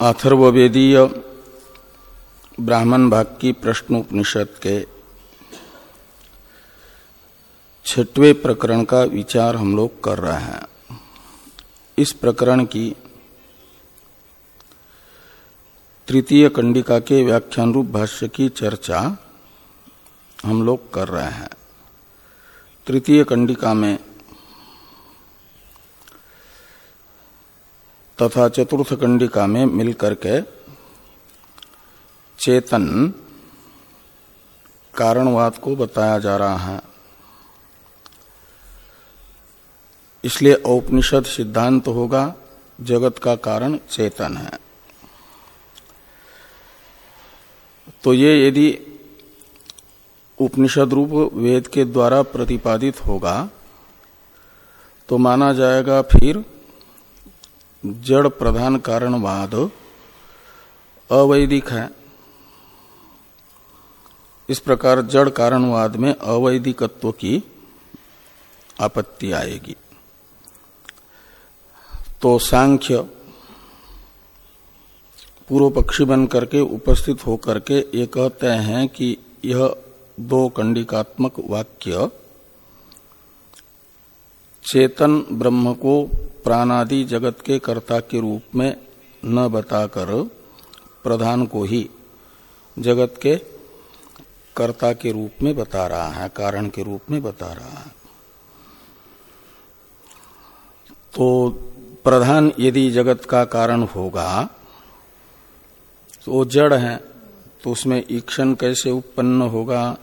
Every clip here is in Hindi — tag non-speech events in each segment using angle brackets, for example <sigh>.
अथर्वेदीय ब्राह्मण भाग की प्रश्नोपनिषद के छठवें प्रकरण का विचार हम लोग कर रहे हैं। इस प्रकरण की तृतीय कंडिका के व्याख्यान रूप भाष्य की चर्चा हम लोग कर रहे हैं। तृतीय कंडिका में तथा चतुर्थ कंडिका में मिलकर के चेतन कारणवाद को बताया जा रहा है। इसलिए औपनिषद सिद्धांत तो होगा, जगत का कारण चेतन है। तो ये यदि उपनिषद रूप वेद के द्वारा प्रतिपादित होगा तो माना जाएगा फिर जड़ प्रधान कारणवाद अवैदिक है। इस प्रकार जड़ कारणवाद में अवैदिकत्व की आपत्ति आएगी। तो सांख्य पूर्व पक्षी बन करके उपस्थित होकर के ये कहते हैं कि यह दो कंडिकात्मक वाक्य चेतन ब्रह्म को प्राणादि जगत के कर्ता के रूप में न बताकर प्रधान को ही जगत के कर्ता के रूप में बता रहा है, कारण के रूप में बता रहा है। तो प्रधान यदि जगत का कारण होगा तो जड़ है तो उसमें ईक्षण कैसे उत्पन्न होगा?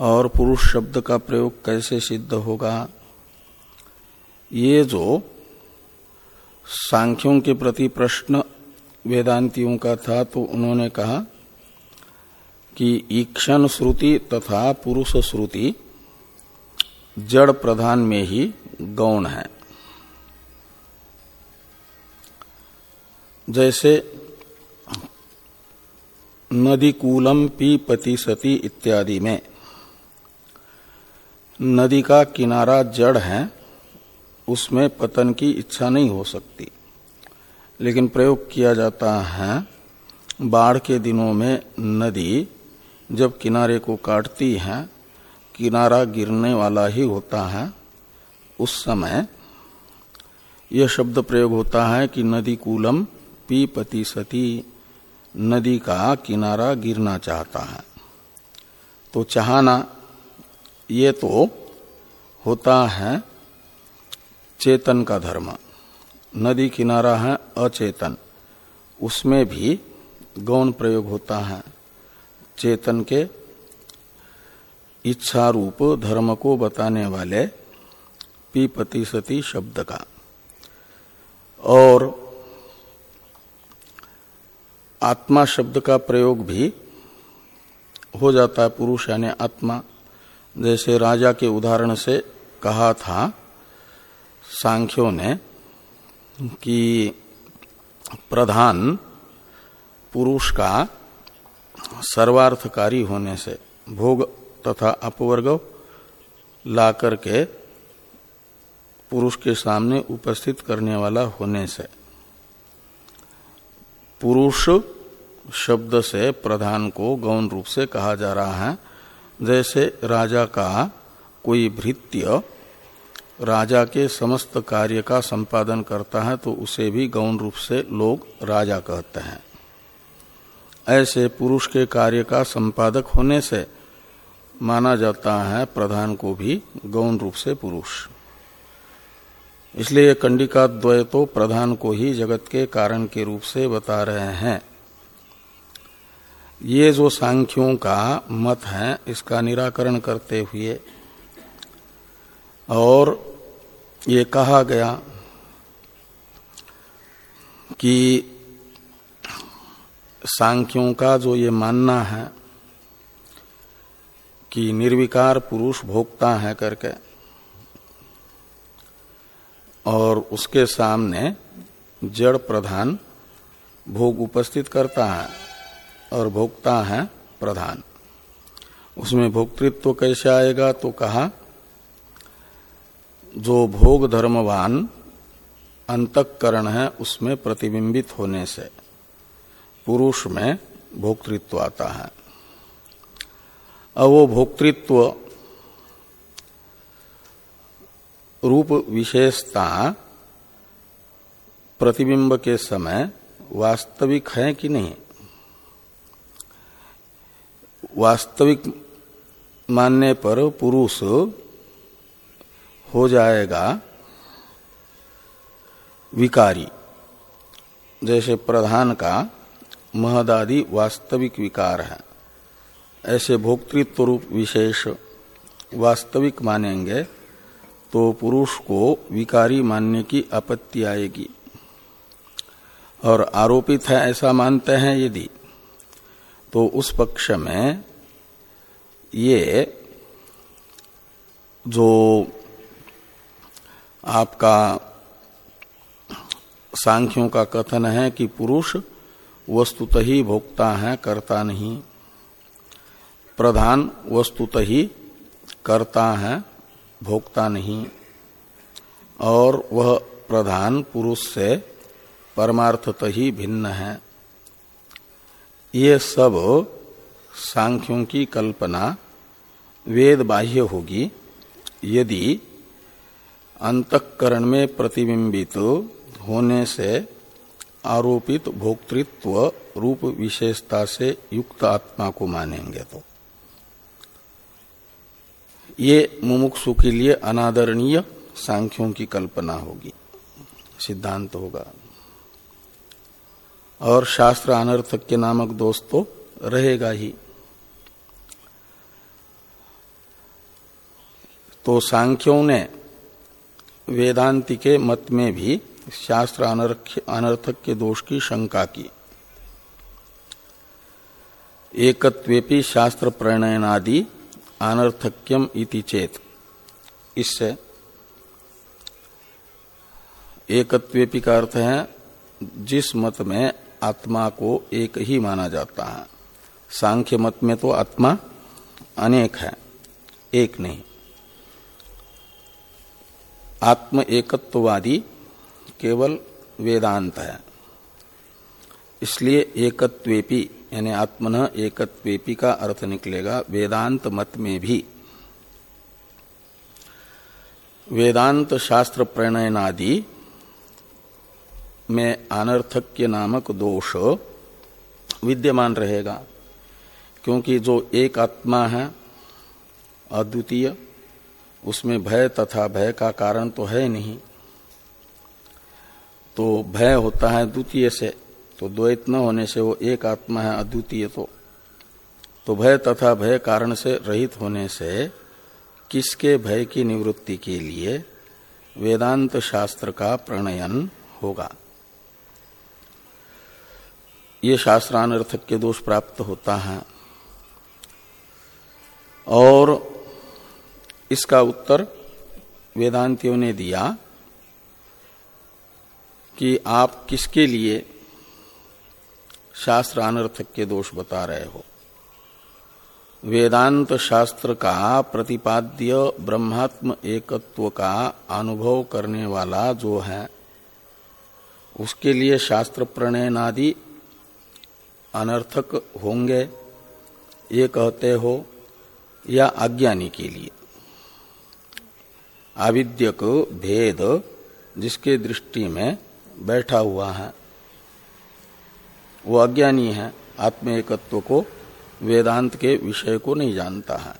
और पुरुष शब्द का प्रयोग कैसे सिद्ध होगा? ये जो सांख्यों के प्रति प्रश्न वेदांतियों का था तो उन्होंने कहा कि ईक्षण श्रुति तथा पुरुष श्रुति जड़ प्रधान में ही गौण है। जैसे नदी कूलम पी पति सती इत्यादि में नदी का किनारा जड़ है, उसमें पतन की इच्छा नहीं हो सकती। लेकिन प्रयोग किया जाता है, बाढ़ के दिनों में नदी जब किनारे को काटती है, किनारा गिरने वाला ही होता है। उस समय यह शब्द प्रयोग होता है कि नदी कूलम पी पति सती नदी का किनारा गिरना चाहता है। तो चाहना ये तो होता है चेतन का धर्म। नदी किनारा है अचेतन। उसमें भी गौण प्रयोग होता है। चेतन के इच्छा रूप धर्म को बताने वाले पीपति सती शब्द का। और आत्मा शब्द का प्रयोग भी हो जाता है, पुरुष यानी आत्मा। जैसे राजा के उदाहरण से कहा था, सांख्यों ने, कि प्रधान पुरुष का सर्वार्थकारी होने से भोग तथा अपवर्ग ला करके पुरुष के सामने उपस्थित करने वाला होने से। पुरुष शब्द से प्रधान को गौण रूप से कहा जा रहा है। जैसे राजा का कोई भृत्य राजा के समस्त कार्य का संपादन करता है तो उसे भी गौण रूप से लोग राजा कहते हैं। ऐसे पुरुष के कार्य का संपादक होने से माना जाता है प्रधान को भी गौण रूप से पुरुष। इसलिए कंडिका द्वय तो प्रधान को ही जगत के कारण के रूप से बता रहे हैं। ये जो सांख्यों का मत है, इसका निराकरण करते हुए और ये कहा गया कि सांख्यों का जो ये मानना है कि निर्विकार पुरुष भोगता है करके और उसके सामने जड़ प्रधान भोग उपस्थित करता है। और भोक्ता है प्रधान। उसमें भोक्तृत्व कैसे आएगा? तो कहा, जो भोग धर्मवान अंतकरण है, उसमें प्रतिबिंबित होने से पुरुष में भोक्तृत्व आता है। अब वो भोक्तृत्व रूप विशेषता प्रतिबिंब के समय वास्तविक है कि नहीं? वास्तविक मानने पर पुरुष हो जाएगा विकारी। जैसे प्रधान का महदादि वास्तविक विकार है, ऐसे भोक्तृत्व रूप विशेष वास्तविक मानेंगे तो पुरुष को विकारी मानने की आपत्ति आएगी। और आरोपित है ऐसा मानते हैं यदि तो उस पक्ष में ये जो आपका सांख्यों का कथन है कि पुरुष वस्तुत ही भोक्ता है, करता नहीं। प्रधान वस्तुत ही करता है, भोक्ता नहीं। और वह प्रधान पुरुष से परमार्थत ही भिन्न है। ये सब सांख्यों की कल्पना वेद बाह्य होगी। यदि अंतकरण में प्रतिबिंबित होने से आरोपित भोक्तृत्व रूप विशेषता से युक्त आत्मा को मानेंगे तो। ये मुमुक्षु के लिए अनादरणीय सांख्यों की कल्पना होगी। सिद्धांत होगा। और शास्त्र अनर्थक के नामक दोष तो रहेगा ही। तो सांख्यों ने वेदांति के मत में भी शास्त्र अनर्थक के दोष की शंका की। एकत्वेपि शास्त्र प्रणयनादि अनर्थक्यम इति चेत। इससे एकत्वेपि का अर्थ है, जिस मत में आत्मा को एक ही माना जाता है। सांख्य मत में तो आत्मा अनेक है, एक नहीं। आत्म एकत्ववादी केवल वेदांत है। इसलिए एकत्वेपी, यानी आत्मन एकत्वेपी का अर्थ निकलेगा वेदांत मत में भी। वेदांत शास्त्र प्रणयनादि में अनर्थक्य नामक दोष विद्यमान रहेगा, क्योंकि जो एक आत्मा है, अद्वितीय उसमें भय तथा भय का कारण तो है नहीं। तो भय होता है द्वितीय से तो द्वैत न होने से वो एक आत्मा है अद्वितीय तो। तो भय तथा भय कारण से रहित होने से किसके भय की निवृत्ति के लिए वेदांत शास्त्र का प्रणयन होगा? ये शास्त्रानर्थक के दोष प्राप्त होता है। और इसका उत्तर वेदांतियों ने दिया कि आप किसके लिए शास्त्र अनर्थक के दोष बता रहे हो? वेदांत शास्त्र का प्रतिपाद्य ब्रह्मात्म एकत्व का अनुभव करने वाला जो है, उसके लिए शास्त्र प्रणयनादि अनर्थक होंगे, ये कहते हो या अज्ञानी के लिए? आविद्यक भेद, जिसके दृष्टि में बैठा हुआ है। वो अज्ञानी है आत्म एकत्व को वेदांत के विषय को नहीं जानता है।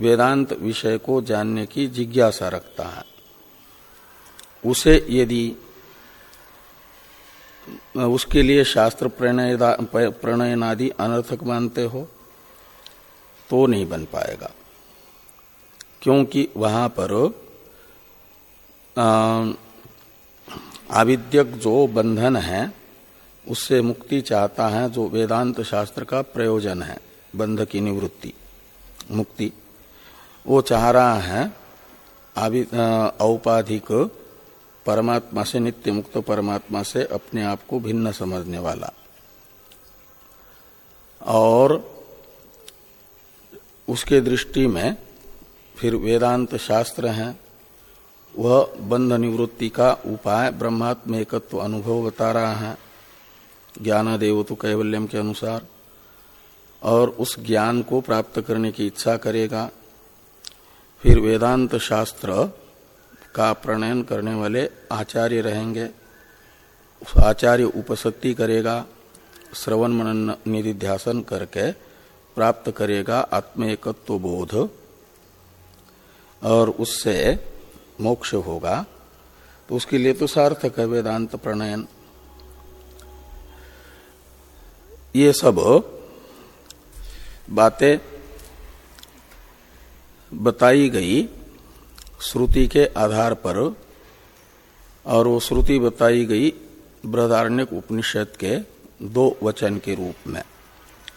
वेदांत विषय को जानने की जिज्ञासा रखता है। उसे यदि, उसके लिए शास्त्र प्रणयनादि अनर्थक मानते हो तो नहीं बन पाएगा। क्योंकि वहाँ पर आविद्यक जो बंधन है, उससे मुक्ति चाहता है, जो वेदांत शास्त्र का प्रयोजन है, बंध की निवृत्ति, मुक्ति। वो चाह रहा है औपाधिक परमात्मा से, नित्य मुक्त परमात्मा से अपने आप को भिन्न समझने वाला। और उसके दृष्टि में फिर वेदांत शास्त्र हैं। वह बंध निवृत्ति का उपाय ब्रह्मात्म एकत्व अनुभव बता रहा है। ज्ञानादेव तो कैवल्यम के अनुसार। और उस ज्ञान को प्राप्त करने की इच्छा करेगा। फिर वेदांत शास्त्र का प्रणयन करने वाले आचार्य रहेंगे। आचार्य उपसक्ति करेगा। श्रवण मनन निधिध्यासन करके प्राप्त करेगा आत्म एकत्व बोध। और उससे मोक्ष होगा। तो उसके लिए तो सार्थक है वेदांत प्रणयन। ये सब बातें बताई गई श्रुति के आधार पर, और वो श्रुति बताई गई बृहदारण्यक उपनिषद के दो वचन के रूप में।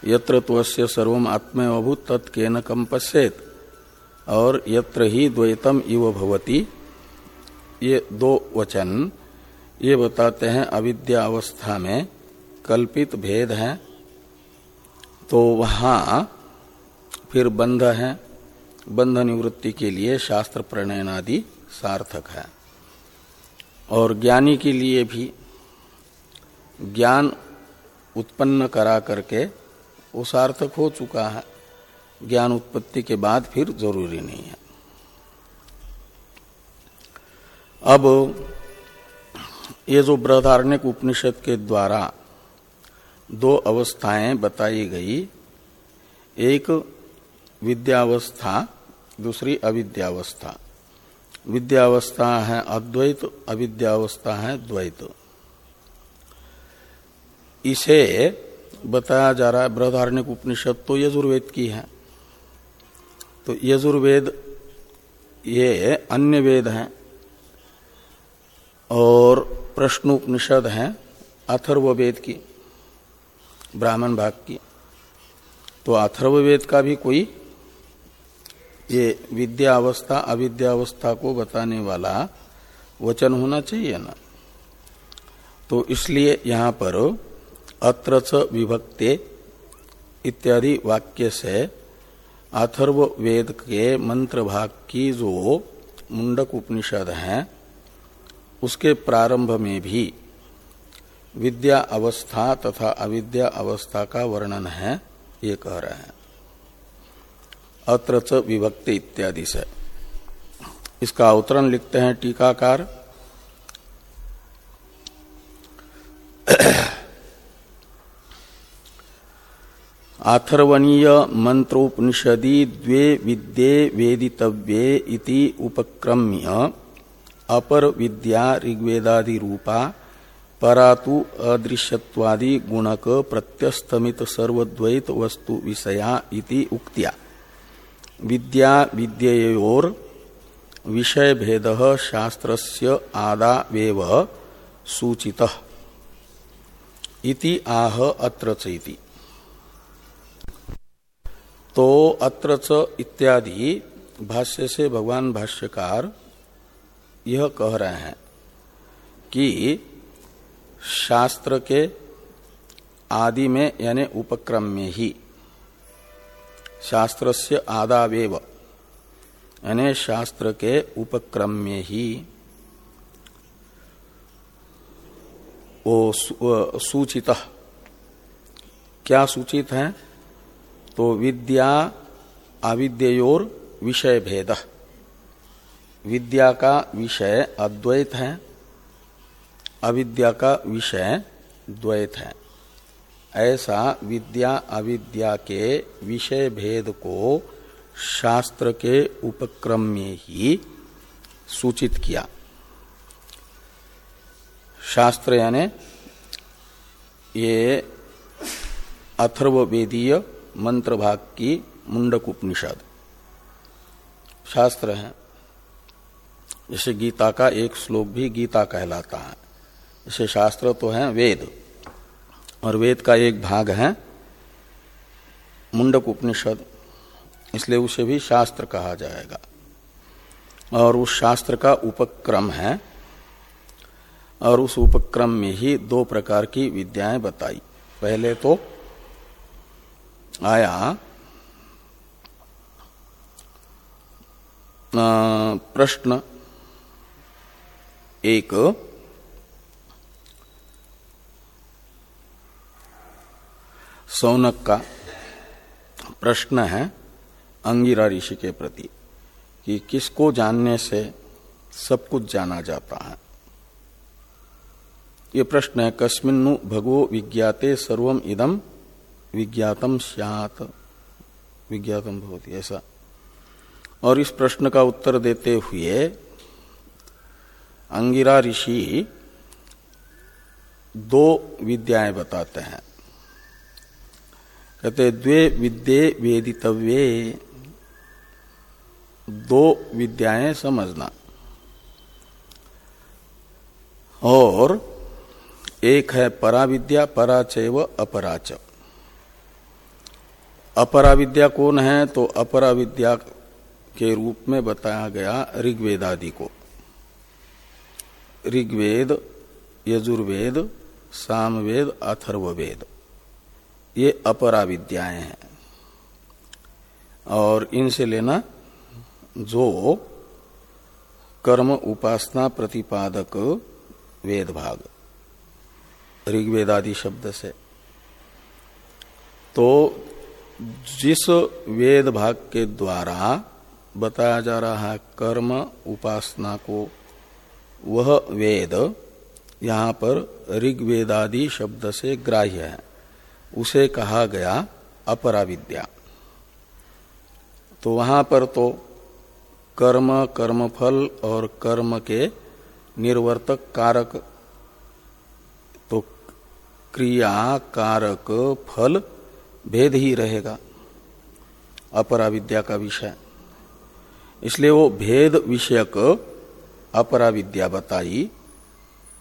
यत्र त्वस्य सर्वम आत्मभूत कम पश्येत और यत्र ही द्वैतम इव भवती। ये दो वचन, ये बताते हैं अविद्या अवस्था में कल्पित भेद है। तो वहाँ फिर बंध है। बंध निवृत्ति के लिए शास्त्र प्रणयन आदि सार्थक है। और ज्ञानी के लिए भी ज्ञान उत्पन्न करा करके वो सार्थक हो चुका है। ज्ञान उत्पत्ति के बाद फिर ज़रूरी नहीं है। अब ये जो बृहदारण्यक उपनिषद के द्वारा दो अवस्थाएँ बताई गई, एक विद्यावस्था, दूसरी अविद्यावस्था। विद्यावस्था है अद्वैत, अविद्यावस्था है द्वैत। इसे बताया जा रहा है बृहदारण्यक उपनिषद तो यजुर्वेद की है। तो यजुर्वेद, ये अन्य वेद हैं और प्रश्नोपनिषद हैं अथर्ववेद की, ब्राह्मण भाग की। तो अथर्ववेद का भी कोई ये विद्या अवस्था अविद्या अवस्था को बताने वाला वचन होना चाहिए ना? तो इसलिए यहाँ पर अत्र विभक्ते इत्यादि वाक्य से अथर्व वेद के मंत्र भाग की जो मुंडक उपनिषद है। उसके प्रारंभ में भी विद्या अवस्था तथा अविद्या अवस्था का वर्णन है, ये कह रहे हैं। अत्र विभक्ति इत्यादि से। इसका अवतरण लिखते हैं टीकाकार। आथर्वणीय मंत्रोपनिषदि द्वे विद्ये वेदितव्ये इति उपक्रम्य अपर विद्या ऋग्वेदादि रूपा परातु अदृश्यवादी गुणक प्रत्यस्तमित सर्वद्वैत वस्तु विषया इति उक्त्या। विद्या विद्योर विषय भेद शास्त्रस्य आदावेव सूचितः। इति आह अत्र चैति। तो अत्र इत्यादि भाष्य से भगवान भाष्यकार यह कह रहे हैं कि शास्त्र के आदि में यानी उपक्रम में ही शास्त्र से आदावेव यानी शास्त्र के उपक्रम में ही वो सूचित। क्या सूचित है? तो विद्या अविद्योर विषय भेद। विद्या का विषय अद्वैत है, अविद्या का विषय द्वैत है। ऐसा विद्या, अविद्या के विषय भेद को शास्त्र के उपक्रम में ही सूचित किया। शास्त्र यानी ये अथर्वेदीय मंत्र भाग की मुंडक उपनिषद शास्त्र है। जैसे गीता का एक श्लोक भी गीता कहलाता है। जैसे शास्त्र तो है वेद। और वेद का एक भाग है मुंडक उपनिषद इसलिए उसे भी शास्त्र कहा जाएगा। और उस शास्त्र का उपक्रम है। और उस उपक्रम में ही दो प्रकार की विद्याएँ बताई। पहले तो आया। प्रश्न एक। सौनक का प्रश्न है अंगिरा ऋषि के प्रति कि किसको जानने से सब कुछ जाना जाता है? ये प्रश्न है, कस्मिन्नु भगवो विज्ञाते सर्वम इदम विज्ञातम सियात। विज्ञातम भवती ऐसा। और इस प्रश्न का उत्तर देते हुए अंगिरा ऋषि दो विद्याएँ बताते हैं। कहते द्वे विद्ये वेदितव्ये, दो विद्याएँ समझना। और एक है पराविद्या पराचय व अपराच अपराविद्या कौन है? तो अपराविद्या के रूप में बताया गया ऋग्वेद आदि को। ऋग्वेद, यजुर्वेद, सामवेद, अथर्ववेद, ये अपराविद्याएँ हैं। और इनसे लेना जो कर्म उपासना प्रतिपादक वेद भाग ऋग्वेदादि शब्द से। तो जिस वेद भाग के द्वारा बताया जा रहा है कर्म उपासना को, वह वेद यहाँ पर ऋग्वेदादि शब्द से ग्राह्य है। उसे कहा गया अपरा विद्या तो वहाँ पर तो कर्म, कर्मफल और कर्म के निर्वर्तक कारक तो क्रिया, कारक, फल भेद ही रहेगा। अपरा विद्या का विषय। इसलिए वो भेद विषयक अपरा विद्या बताई,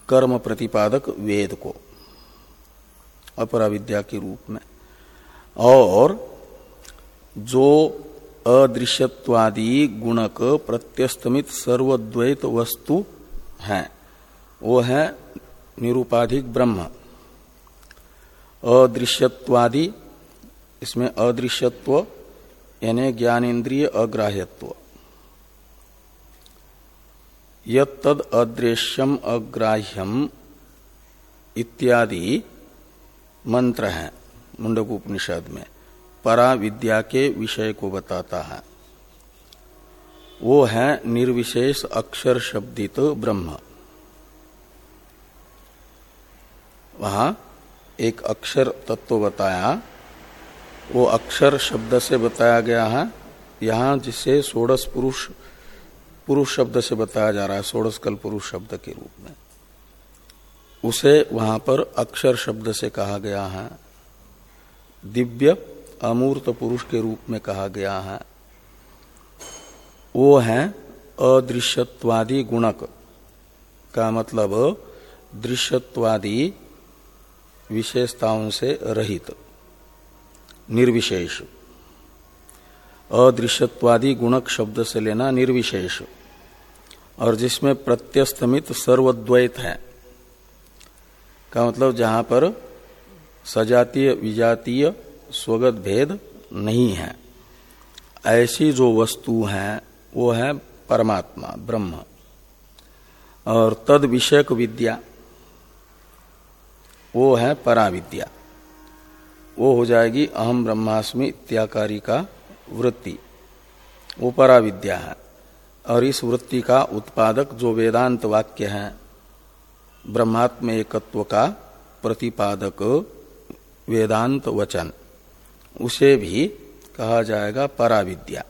कर्म प्रतिपादक वेद को अपरा विद्या के रूप में। और जो अदृश्यत्वादि गुणक प्रत्यस्तमित सर्वद्वैत वस्तु है, वो है निरूपाधिक ब्रह्म। अदृश्यत्वादि इसमें अदृश्यत्व, यानी ज्ञानेन्द्रिय अग्राह्यत्व। यद अदृश्यम अग्राह्यम इत्यादि मंत्र है मुंडक उपनिषद में। परा विद्या के विषय को बताता है। वो है निर्विशेष अक्षर शब्दित ब्रह्म। वहाँ एक अक्षर तत्व बताया। वो अक्षर शब्द से बताया गया है। यहाँ जिसे सोडस पुरुष पुरुष शब्द से बताया जा रहा है सोडस कल पुरुष शब्द के रूप में। उसे वहाँ पर अक्षर शब्द से कहा गया है। दिव्य अमूर्त पुरुष के रूप में कहा गया है। वो है अदृश्यत्वादि गुणक का मतलब दृश्यत्वादि विशेषताओं से रहित। निर्विशेष। अदृश्यत्वादि गुणक शब्द से लेना निर्विशेष। और जिसमें प्रत्यस्तमित सर्वद्वैत है। का मतलब जहाँ पर सजातीय, विजातीय, स्वगत भेद नहीं है। ऐसी जो वस्तु है, वो है परमात्मा, ब्रह्म। और तद विषयक विद्या, वो है पराविद्या। वो हो जाएगी अहम ब्रह्मास्मि इत्याकारी का वृत्ति वो पराविद्या है। और इस वृत्ति का उत्पादक जो वेदांत वाक्य है, ब्रह्मात्म एकत्व का प्रतिपादक वेदांत वचन, उसे भी कहा जाएगा पराविद्या।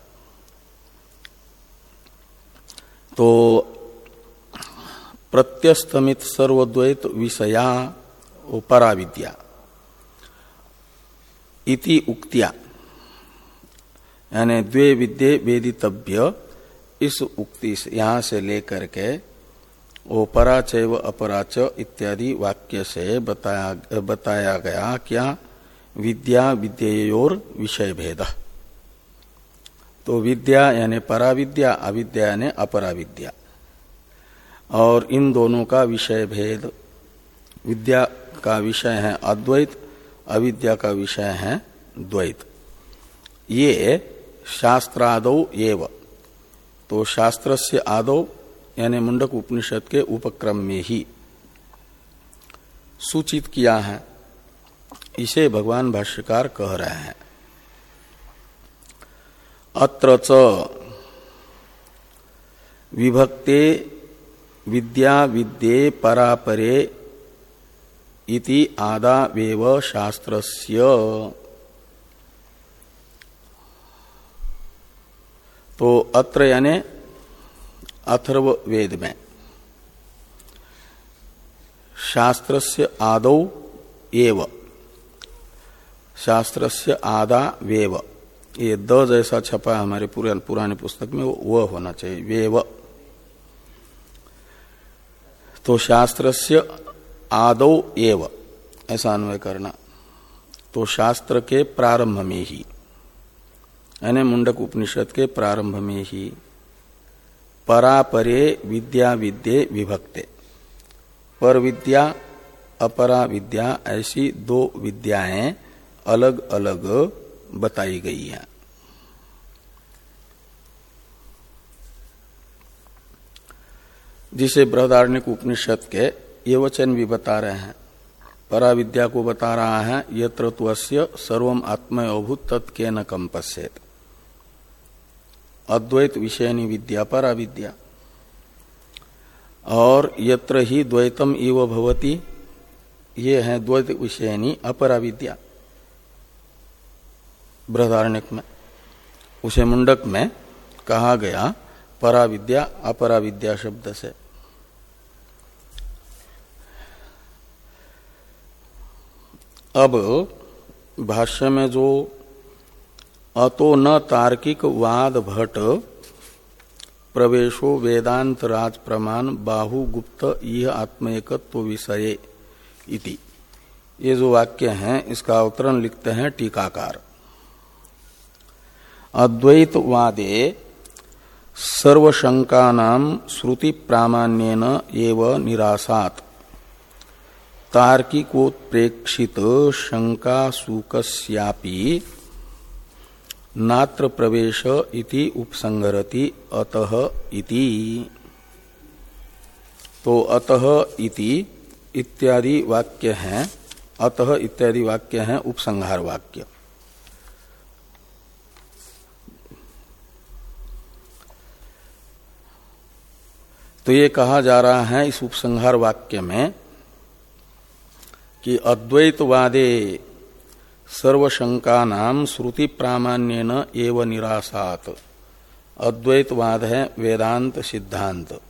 तो प्रत्यस्तमित सर्वद्वैत विषया पराविद्या इति उक्तिया। यानी द्वे विद्ये वेदितव्य, इस उक्ति से यहाँ से लेकर के वो पराचैव अपराच इत्यादि वाक्य से बताया बताया गया क्या विद्या विद्योर विषय भेद तो विद्या यानी पराविद्या, अविद्या यानी अपराविद्या। और इन दोनों का विषय भेद विद्या का विषय है अद्वैत अविद्या का विषय है द्वैत। ये शास्त्रादौ एव। तो शास्त्र से आदौ, यानी मुंडक उपनिषद के उपक्रम में ही सूचित किया है। इसे भगवान भाष्यकार कह रहे हैं। अत्र विभक्ते विद्या विद्ये परापरे इति आदा वेव शास्त्रस्य। तो अत्र यानी अथर्व वेद में शास्त्रस्य आदौ एव। शास्त्रस्य आदा वेव ये द जैसा छपा है हमारे पुराने पुस्तक में, वो होना चाहिए, वेव। तो शास्त्रस्य आदौ एव। ऐसा अन्वय करना। तो शास्त्र के प्रारंभ में ही, यानी मुंडक उपनिषद के प्रारंभ में ही, परापरे विद्या विद्ये विभक्ते। पर विद्या, अपरा विद्या, ऐसी दो विद्याएँ अलग अलग बताई गई हैं। जिसे बृहदारण्य उपनिषद के ये वचन भी बता रहे हैं। परा विद्या को बता रहा है, यत्र तुअस्य सर्वम आत्मयोभूत तत्के न कंपस्यत अद्वैत विषयनी विद्या परा विद्या और यत्र ही द्वैतम इव भवती, ये है द्वैत विषयनी अपरा विद्या बृहदारण्यक में, उसे मुंडक में कहा गया परा विद्या अपरा विद्या शब्द से। अब भाष्य में जो अतो न तार्किक वाद भट, प्रवेशो वेदांत राज प्रमाण बाहु गुप्त यह आत्मयकत्व विषय इति। ये जो वाक्य हैं, इसका अवतरण लिखते हैं टीकाकार। अद्वैतवादे सर्वशंका श्रुति प्रामाण्यन एव निरासात। तार्किकोत्प्रेक्षित शंका सुकस्यापि नात्र प्रवेश इति उपसंगरति अतः इति। तो अतः इति इत्यादि वाक्य हैं। अतः इत्यादि वाक्य हैं उपसंहार वाक्य। तो ये कहा जा रहा है इस उपसंहार वाक्य में कि अद्वैतवादे सर्वशंका नाम श्रुति प्रामाण्य न एवं निराशात। अद्वैतवाद है वेदांत सिद्धांत।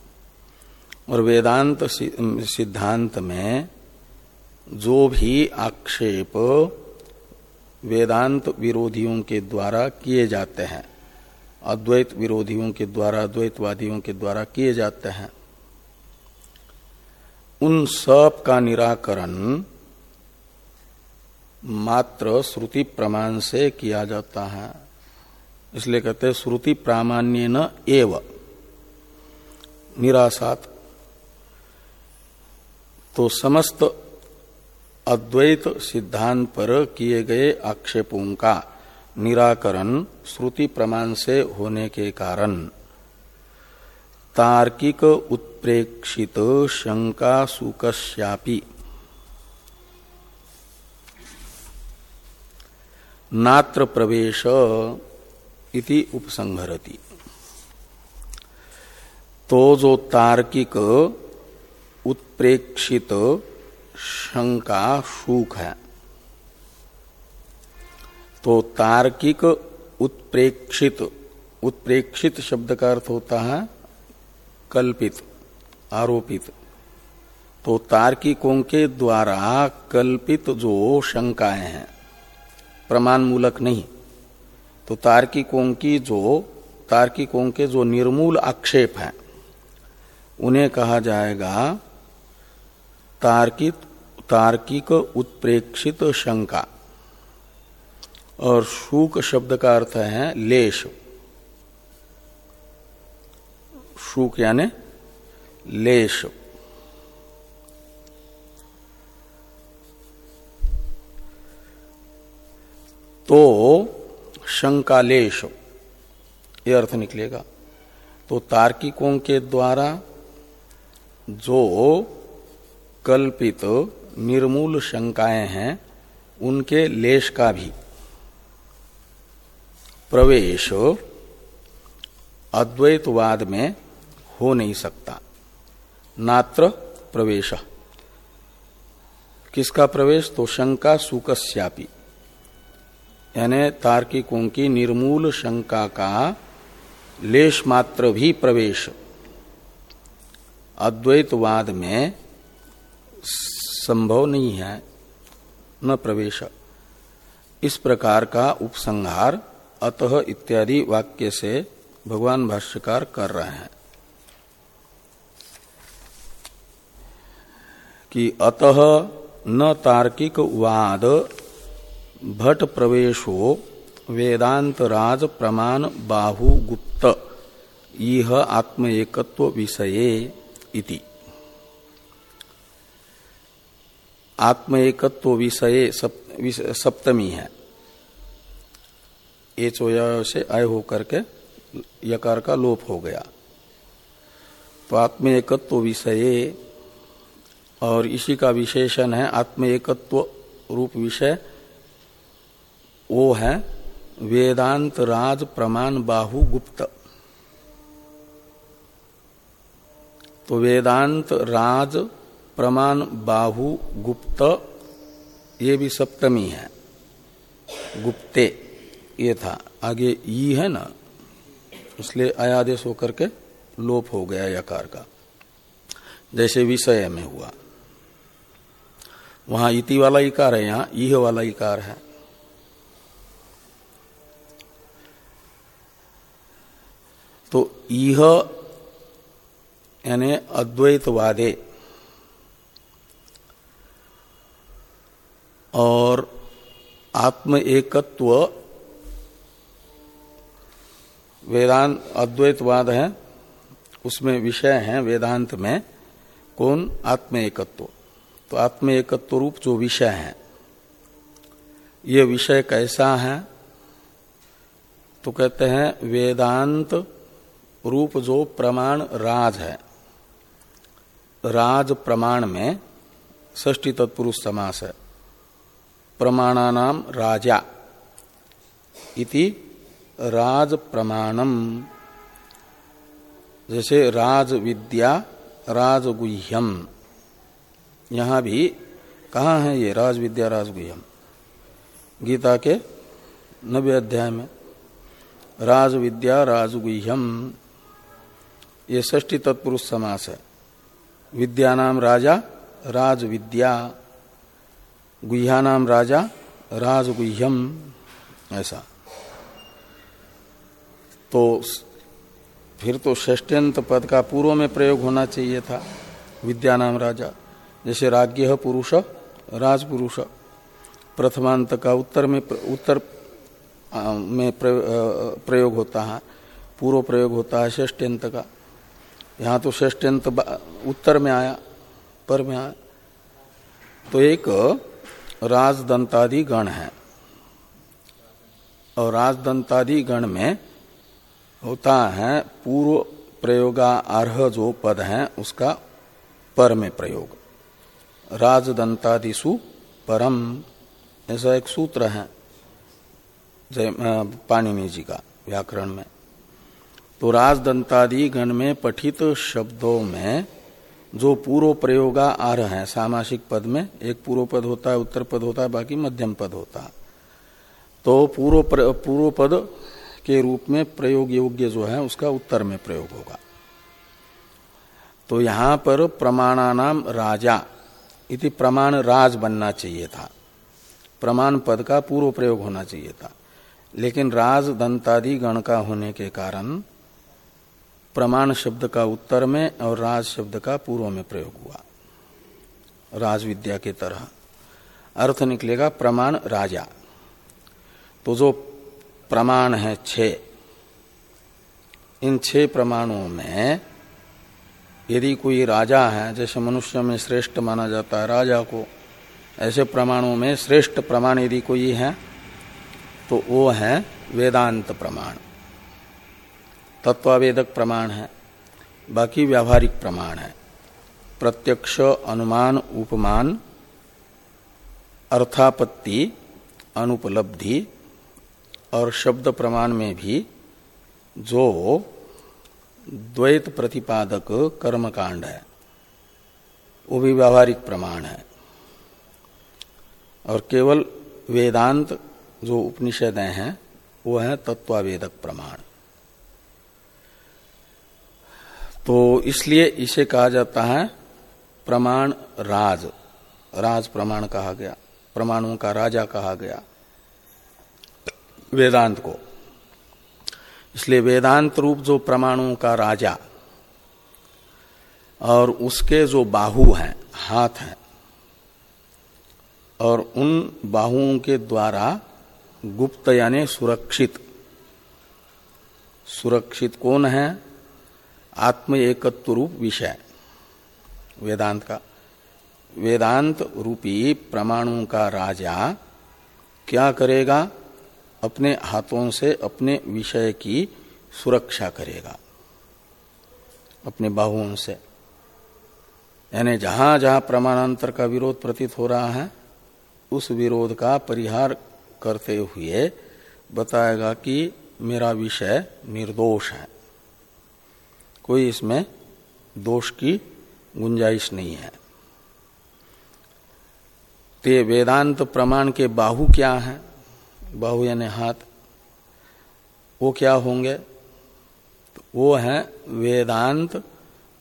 और वेदांत सिद्धांत में जो भी आक्षेप वेदांत विरोधियों के द्वारा किए जाते हैं, अद्वैत विरोधियों के द्वारा, अद्वैतवादियों के द्वारा किए जाते हैं, उन सब का निराकरण मात्र श्रुति प्रमाण से किया जाता है। इसलिए कहते हैं, श्रुति प्रामाण्य न एव। निराशात। तो समस्त अद्वैत सिद्धांत पर किए गए आक्षेपों का निराकरण श्रुति प्रमाण से होने के कारण। तार्किक उत्प्रेक्षित शंका सुकश्यापी नात्र प्रवेश इति उपसंहरति। तो जो तार्किक उत्प्रेक्षित शंका शूक है तो तार्किक उत्प्रेक्षित उत्प्रेक्षित शब्द का अर्थ होता है कल्पित, आरोपित। तो तार्किकों के द्वारा कल्पित जो शंकाएँ हैं प्रमाण मूलक नहीं। तो तार्किकों की जो, तार्किकों के जो निर्मूल आक्षेप हैं, उन्हें कहा जाएगा तार्किक तार्किक उत्प्रेक्षित शंका। और शूक शब्द का अर्थ है लेश। शूक यानी लेश। तो शंकालेश, ये अर्थ निकलेगा। तो तार्किकों के द्वारा जो कल्पित निर्मूल शंकाएँ हैं, उनके लेश का भी प्रवेश अद्वैतवाद में हो नहीं सकता। नात्र प्रवेश। किसका प्रवेश? तो शंका सुकस्यापी। यानी तार्किकों की निर्मूल शंका का लेश मात्र भी प्रवेश। अद्वैतवाद में संभव नहीं है, न प्रवेश। इस प्रकार का उपसंहार, अतः इत्यादि वाक्य से भगवान भाष्यकार कर रहे हैं कि अतः न तार्किक वाद भट प्रवेशो वेदांत राज प्रमाण बाहु गुप्त। यह आत्म एकत्व विषये इति। आत्म एकत्व विषय सप्तमी है। एच से आय होकर के यकार का लोप हो गया। तो आत्म एकत्व विषय और इसी का विशेषण है आत्म एकत्व रूप विषय वो है वेदांत राज प्रमाण बाहु गुप्त। तो वेदांत राज प्रमाण बाहु गुप्त, ये भी सप्तमी है। गुप्ते, ये था। आगे ई है ना, इसलिए अयादेश होकर के लोप हो गया यकार का। जैसे विषय में हुआ। वहाँ इति वाला इकार है, यहाँ ईह वाला इकार है। तो यह यानी अद्वैतवादे। और आत्म एकत्व, वेदांत, अद्वैतवाद है, उसमें विषय है वेदांत में, कौन? आत्म एकत्व। तो आत्म एकत्व रूप जो विषय है, ये विषय कैसा है? तो कहते हैं वेदांत रूप जो प्रमाण राज है। राज प्रमाण में ष्टी तत्पुरुष समास है। प्रमाणानाम राजा इति राज प्रमाणम। जैसे राज विद्या राजगुह्यम यहाँ भी कहा है ये राज विद्या राजगुह्यम गीता के नवे अध्याय में। राज विद्या राजगुह्यम ये ष्टी तत्पुरुष समास है। विद्या नाम राजा राज विद्या गुह्या नाम राजा, राजगुह्यम। ऐसा। तो फिर तो षष्ट्यंत पद का पूर्व में प्रयोग होना चाहिए था विद्या नाम राजा। जैसे राज्य पुरुष, राजपुरुष। प्रथमांत का उत्तर में उत्तर में प्रयोग होता है। पूर्व प्रयोग होता है षष्ट्यंत का। यहाँ तो षष्ट्यंत उत्तर में आया, पर में आया। तो एक राजदंतादि गण है। और राजदंतादि गण में होता है पूर्व प्रयोगारह जो पद है उसका पर में प्रयोग। राजदंतादिशु परम, ऐसा एक सूत्र है, जय पाणिनि जी का व्याकरण में। तो राजदंतादि गण में पठित शब्दों में जो पूर्व प्रयोगा आ रहे हैं, सामासिक पद में, एक पूर्व पद होता है, उत्तर पद होता है, बाकी मध्यम पद होता है। तो पूर्व पूर्व पद के रूप में प्रयोग योग्य जो है, उसका उत्तर में प्रयोग होगा। तो यहाँ पर प्रमाणानाम राजा, इति प्रमाण राज बनना चाहिए था। प्रमाण पद का पूर्व प्रयोग होना चाहिए था। लेकिन राज दंतादि गण का होने के कारण प्रमाण शब्द का उत्तर में और राज शब्द का पूर्व में प्रयोग हुआ। राज विद्या के तरह। अर्थ निकलेगा प्रमाण राजा। तो जो प्रमाण है छ, इन छह प्रमाणों में यदि कोई राजा है, जैसे मनुष्य में श्रेष्ठ माना जाता है राजा को, ऐसे प्रमाणों में श्रेष्ठ प्रमाण यदि कोई है तो वो है वेदांत प्रमाण। तत्वावेदक प्रमाण है, बाकी व्यावहारिक प्रमाण है। प्रत्यक्ष अनुमान, उपमान, अर्थापत्ति, अनुपलब्धि और शब्द प्रमाण में भी जो द्वैत प्रतिपादक कर्मकांड है, वो भी व्यावहारिक प्रमाण है। और केवल वेदांत जो उपनिषद हैं, वो है तत्वावेदक प्रमाण। तो इसलिए इसे कहा जाता है प्रमाण राज। राज प्रमाण कहा गया। प्रमाणों का राजा कहा गया। वेदांत को। इसलिए वेदांत रूप जो प्रमाणों का राजा और उसके जो बाहु हैं, हाथ हैं, और उन बाहुओं के द्वारा गुप्त यानी सुरक्षित सुरक्षित कौन है? आत्म एकत्व रूप विषय वेदांत का। वेदांत रूपी प्रमाणों का राजा क्या करेगा? अपने हाथों से अपने विषय की सुरक्षा करेगा। अपने बाहुओं से। यानी जहाँ जहाँ प्रमाणांतर का विरोध प्रतीत हो रहा है, उस विरोध का परिहार करते हुए बताएगा कि मेरा विषय निर्दोष है। कोई इसमें दोष की गुंजाइश नहीं है। ते वेदांत प्रमाण के बाहु क्या है? बाहु यानी हाथ। वो क्या होंगे? तो वो है वेदांत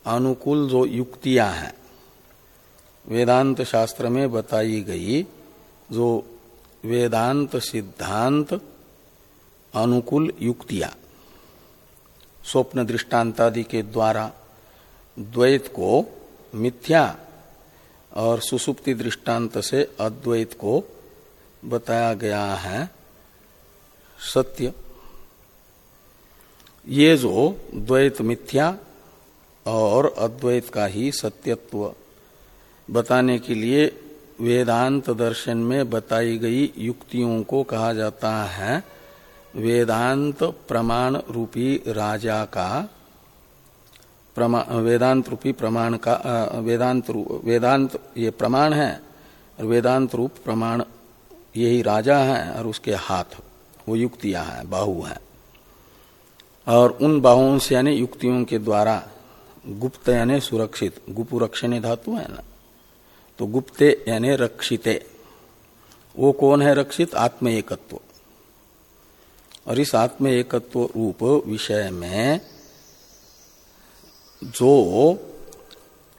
अनुकूल जो युक्तियाँ हैं। वेदांत शास्त्र में बताई गई जो वेदांत सिद्धांत अनुकूल युक्तियाँ। स्वप्न दृष्टांतादि के द्वारा द्वैत को मिथ्या और सुसुप्ति दृष्टांत से अद्वैत को बताया गया है। सत्य। ये जो द्वैत मिथ्या और अद्वैत का ही सत्यत्व बताने के लिए वेदांत दर्शन में बताई गई युक्तियों को कहा जाता है। वेदांत प्रमाण रूपी राजा का वेदांत रूपी प्रमाण का वेदांत वेदांत ये प्रमाण है, और वेदांत रूप प्रमाण यही राजा है, और उसके हाथ, वो युक्तियाँ हैं, बाहु हैं। और उन बाहुओं से यानी युक्तियों के द्वारा गुप्त यानी सुरक्षित गुपुरक्षण धातु है ना। तो गुप्ते यानी रक्षिते। वो कौन है रक्षित? आत्म एकत्व और इस आत्म एकत्व रूप विषय में जो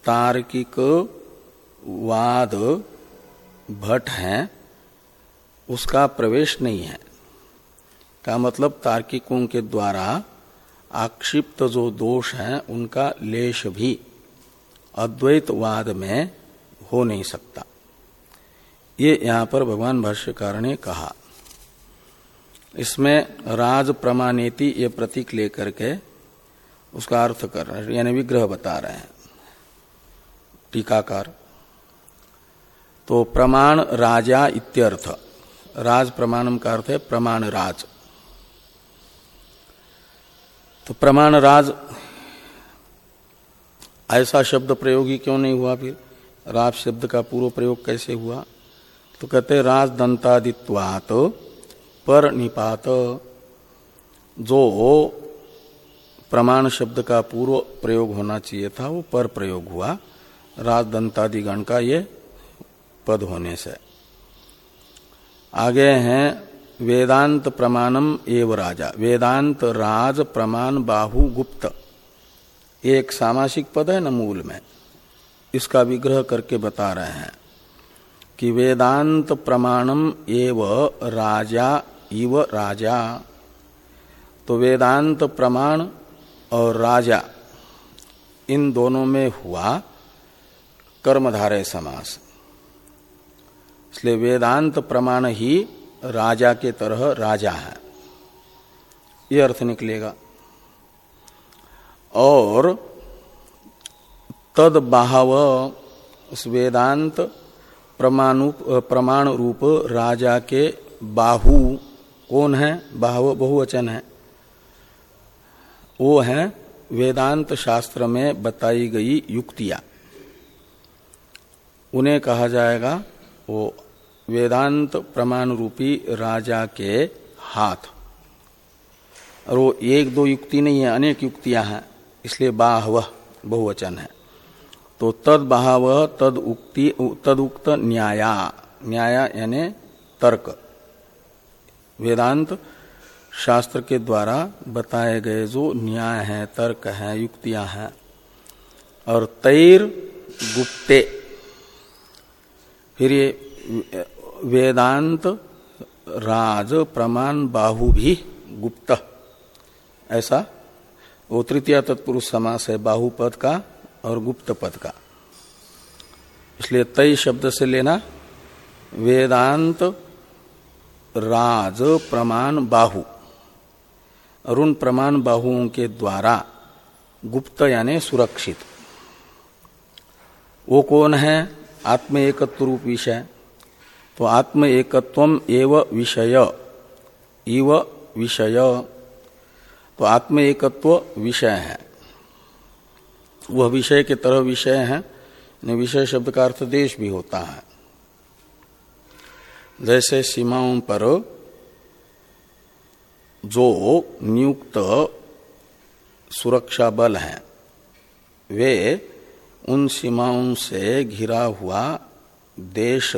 तार्किक वाद भट है, उसका प्रवेश नहीं है। का मतलब तार्किकों के द्वारा आक्षिप्त जो दोष हैं, उनका लेश भी अद्वैतवाद में हो नहीं सकता। ये यहाँ पर भगवान भाष्यकार ने कहा। इसमें राज प्रमाणेति ये प्रतीक लेकर के उसका अर्थ कर रहे हैं, यानी विग्रह बता रहे हैं। टीकाकार। तो प्रमाण राजा इत्यर्थ। राज प्रमाणम का अर्थ है प्रमाण राज। तो प्रमाण राज, ऐसा शब्द प्रयोगी क्यों नहीं हुआ फिर? राज शब्द का पूर्व प्रयोग कैसे हुआ? तो कहते राज दंतादित्वात पर निपात जो प्रमाण शब्द का पूर्व प्रयोग होना चाहिए था, वो पर प्रयोग हुआ। राज दंतादिगण का ये पद होने से। आगे हैं, वेदांत प्रमाणम एव राजा। वेदांत राज प्रमाण बाहु गुप्त। एक सामासिक पद है न मूल में। इसका विग्रह करके बता रहे हैं कि वेदांत प्रमाणम एव राजा इव राजा। तो वेदांत प्रमाण और राजा, इन दोनों में हुआ कर्मधारय समास। इसलिए वेदांत प्रमाण ही राजा के तरह राजा है। ये अर्थ निकलेगा। और तद बाहव वेदांत प्रमाण रूप राजा के बाहु कौन है? बाहु बहुवचन है। वो है वेदांत शास्त्र में बताई गई युक्तियाँ। उन्हें कहा जाएगा, वो वेदांत प्रमाण रूपी राजा के हाथ। और वो एक दो युक्ति नहीं है, अनेक युक्तियाँ हैं, इसलिए बाहव बहुवचन है। तो तद बहाव, तद उक्ति, तद उक्त न्याया। न्याया यानी तर्क। वेदांत शास्त्र के द्वारा बताए गए जो न्याय है, तर्क है, युक्तियाँ हैं। और तैर गुप्ते। फिर ये वेदांत राज प्रमाण बाहु भी गुप्त। ऐसा? वो तृतीय तत्पुरुष समास है, बाहु पद का और गुप्त पद का। इसलिए तय शब्द से लेना, वेदांत राज प्रमाण बाहु। और उन प्रमाण बाहुओं के द्वारा गुप्त यानी सुरक्षित। वो कौन है? आत्म एकत्व रूप विषय। तो आत्म एकत्व एव विषय, इव विषय। तो आत्म एकत्व विषय है। वह विषय के तरह विषय है विषय शब्द का अर्थ देश भी होता है। जैसे सीमाओं पर जो नियुक्त सुरक्षा बल हैं, वे उन सीमाओं से घिरा हुआ देश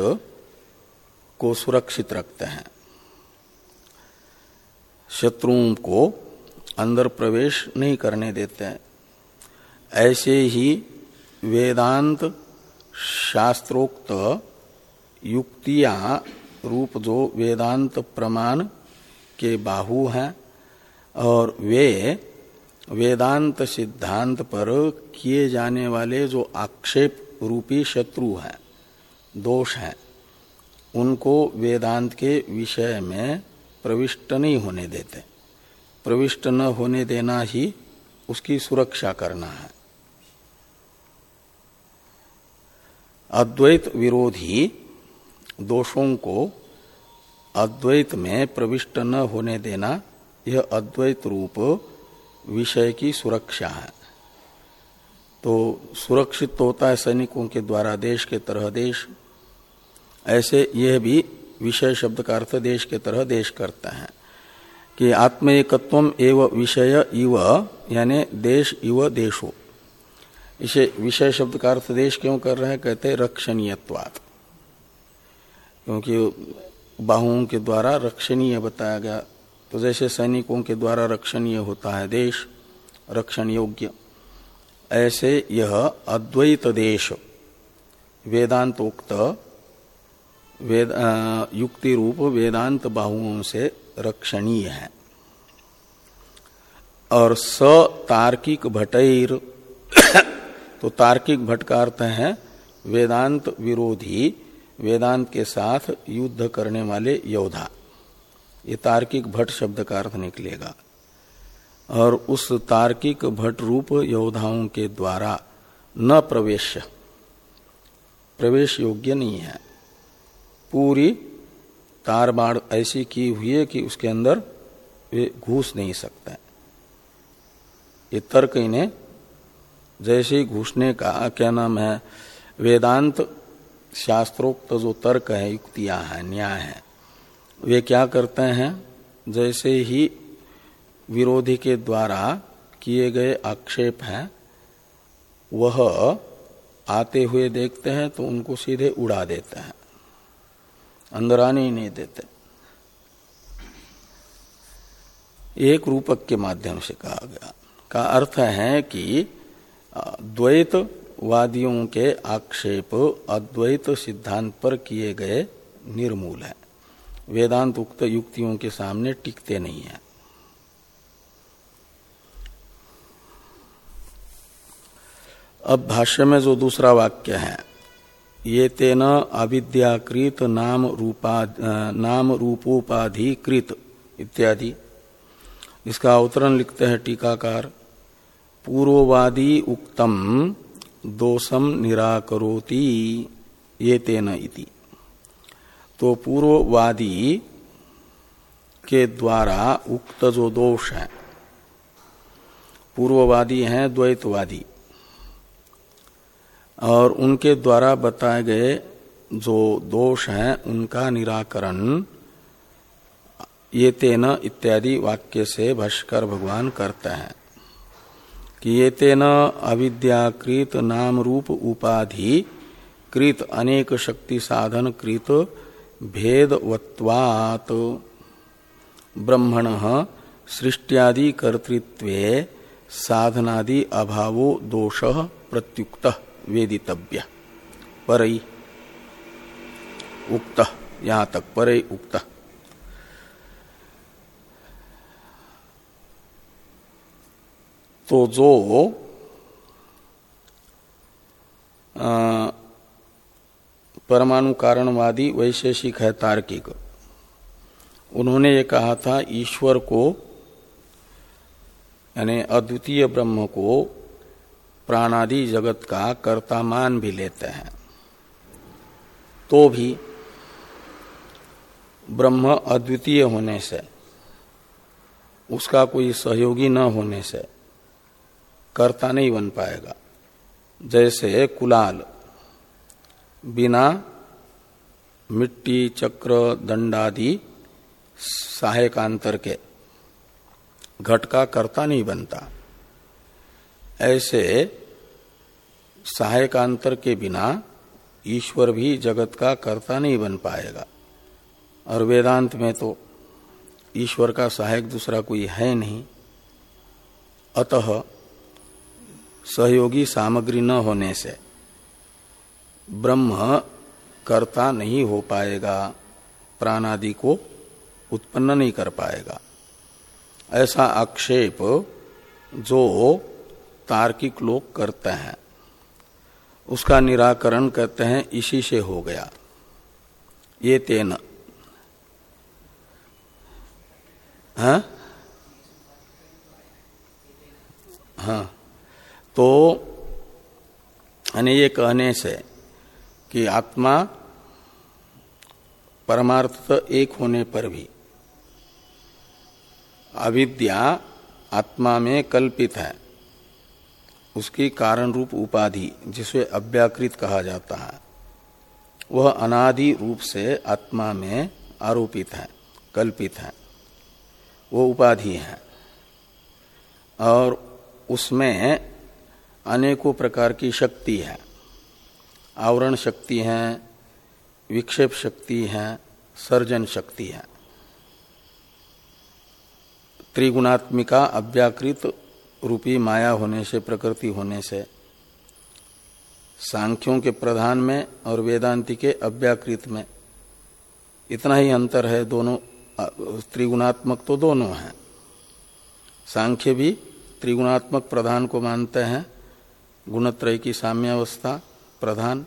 को सुरक्षित रखते हैं। शत्रुओं को अंदर प्रवेश नहीं करने देते। हैं ऐसे ही वेदांत शास्त्रोक्त युक्तियाँ रूप जो वेदांत प्रमाण के बाहु हैं और वे वेदांत सिद्धांत पर किए जाने वाले जो आक्षेप रूपी शत्रु हैं, दोष हैं, उनको वेदांत के विषय में प्रविष्ट नहीं होने देते। प्रविष्ट न होने देना ही उसकी सुरक्षा करना है। अद्वैत विरोधी दोषों को अद्वैत में प्रविष्ट न होने देना, यह अद्वैत रूप विषय की सुरक्षा है। तो सुरक्षित होता है सैनिकों के द्वारा देश के तरह देश। ऐसे यह भी विषय शब्द का अर्थ देश के तरह देश करता है कि आत्म एकत्व एव विषय इव, यानी देश इव देशो। इसे विषय शब्द का अर्थ देश क्यों कर रहे हैं? कहते रक्षणीयत्वात। क्योंकि बाहुओं के द्वारा रक्षणीय बताया गया। तो जैसे सैनिकों के द्वारा रक्षणीय होता है देश, रक्षण योग्य। ऐसे यह अद्वैत देश, वेदांतोक्त, वेद युक्ति रूप वेदांत बाहुओं से रक्षणीय है। और स तार्किक भटैर। <coughs> तो तार्किक भट्ट का अर्थ है वेदांत विरोधी वेदांत के साथ युद्ध करने वाले योद्धा। ये तार्किक भट्ट शब्द का अर्थ निकलेगा। और उस तार्किक भट्ट रूप योद्धाओं के द्वारा न प्रवेश प्रवेश योग्य नहीं है। पूरी तार बाढ़ ऐसी की हुई है कि उसके अंदर वे घुस नहीं सकते ये तर्क इन्हें जैसे ही घुसने का, क्या नाम है, वेदांत शास्त्रोक्त जो तर्क है, युक्तियाँ हैं, न्याय है, वे क्या करते हैं? जैसे ही विरोधी के द्वारा किए गए आक्षेप हैं, वह आते हुए देखते हैं तो उनको सीधे उड़ा देते हैं। अंदर आने ही नहीं देते। एक रूपक के माध्यम से कहा गया। का अर्थ है कि द्वैत वादियों के आक्षेप अद्वैत सिद्धांत पर किए गए निर्मूल है। वेदांत उक्त युक्तियों के सामने टिकते नहीं है। अब भाष्य में जो दूसरा वाक्य है, ये तेन अविद्याकृत नाम रूपा नाम रूपोपाधिकृत इत्यादि। इसका अवतरण लिखते हैं टीकाकार। पूर्ववादी उक्तम दोषम निराकरोति ये तेन इति। तो पूर्ववादी के द्वारा उक्त जो दोष है, पूर्ववादी हैं, द्वैतवादी, और उनके द्वारा बताए गए जो दोष हैं, उनका निराकरण ये तेन इत्यादि वाक्य से भाष्कर भगवान करते हैं। कि ये तेन अविद्याकृत नाम रूप उपाधि कृत अनेक शक्ति साधन कृत भेदवत्वात्। ब्रह्मण सृष्टियादि कर्तृत्व साधनादि अभावो दोष प्रत्युक्त वेदितव्य। पर उक्त यहाँ तक पर उक्त। तो जो परमाणु कारणवादी वैशेषिक है तार्किक। उन्होंने ये कहा था, ईश्वर को, यानी अद्वितीय ब्रह्म को, प्राणादि जगत का कर्ता मान भी लेते हैं। तो भी, ब्रह्म अद्वितीय होने से, उसका कोई सहयोगी न होने से कर्ता नहीं बन पाएगा। जैसे कुलाल, बिना मिट्टी, चक्र, दंडादि, सहायकांतर के घट का कर्ता नहीं बनता। ऐसे सहायकांतर के बिना ईश्वर भी जगत का कर्ता नहीं बन पाएगा। और वेदांत में तो ईश्वर का सहायक दूसरा कोई है नहीं। अतः सहयोगी सामग्री न होने से ब्रह्म कर्ता नहीं हो पाएगा, प्राणादि को उत्पन्न नहीं कर पाएगा। ऐसा आक्षेप जो तार्किक लोग करते हैं, उसका निराकरण कहते हैं, इसी से हो गया। ये तेन। हाँ? हाँ। तो यानी ये कहने से कि आत्मा परमार्थ एक होने पर भी अविद्या आत्मा में कल्पित है। उसकी कारण रूप उपाधि, जिसे अव्याकृत कहा जाता है, वह अनादि रूप से आत्मा में आरोपित है, कल्पित है। वो उपाधि है। और उसमें अनेकों प्रकार की शक्ति है। आवरण शक्ति है, विक्षेप शक्ति है, सर्जन शक्ति है। त्रिगुणात्मिका अव्याकृत रूपी माया होने से, प्रकृति होने से, सांख्यों के प्रधान में और वेदांति के अव्याकृत में, इतना ही अंतर है दोनों त्रिगुणात्मक तो दोनों हैं। सांख्य भी त्रिगुणात्मक प्रधान को मानते हैं गुणत्रय की साम्यावस्था प्रधान।